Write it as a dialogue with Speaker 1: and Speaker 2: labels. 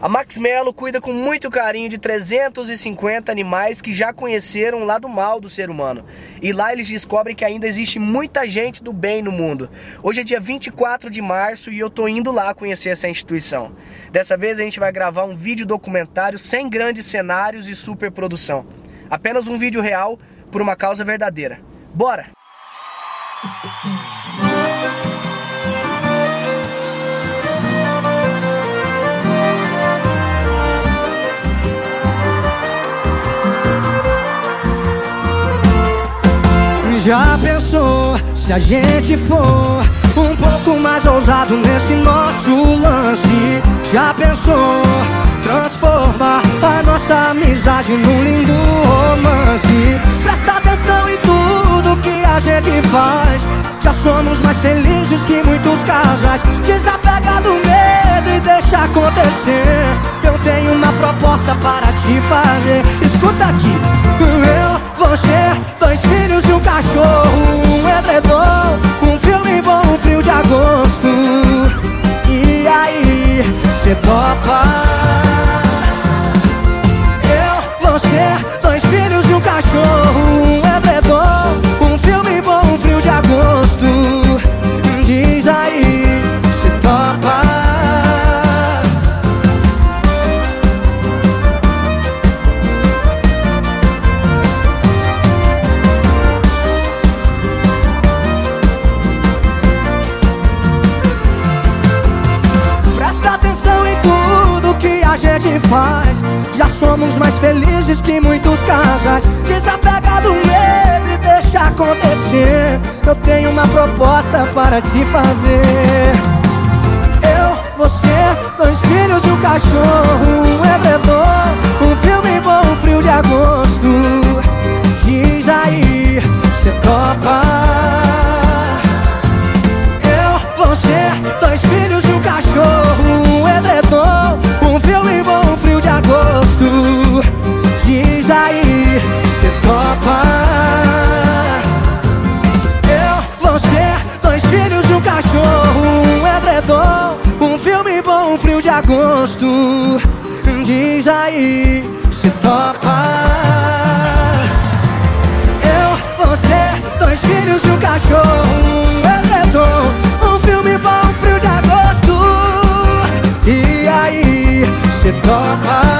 Speaker 1: A Max Mello cuida com muito carinho de 350 animais que já conheceram o lado mal do ser humano. E lá eles descobrem que ainda existe muita gente do bem no mundo. Hoje é dia 24 de março e eu tô indo lá conhecer essa instituição. Dessa vez a gente vai gravar um vídeo documentário sem grandes cenários e superprodução. Apenas um vídeo real por uma causa verdadeira. Bora!
Speaker 2: Já pensou se a gente for um pouco mais ousado nesse nosso lance? Já pensou transformar a nossa amizade num lindo romance? Presta atenção em tudo que a gente faz. Já somos mais felizes que muitos casais. Desapega do medo e deixa acontecer. Eu tenho uma proposta para te fazer. Escuta aqui, eu, você, cachorro, um edredom, gente faz. Já somos mais felizes que muitos casais. Desapega do medo e deixa acontecer. Eu tenho uma proposta para te fazer. Eu, você, dois filhos e um cachorro, agosto. Diz aí, cê topa? Eu, você, dois filhos e um cachorro, um edredom, um filme bom, um frio de agosto. E aí, cê topa?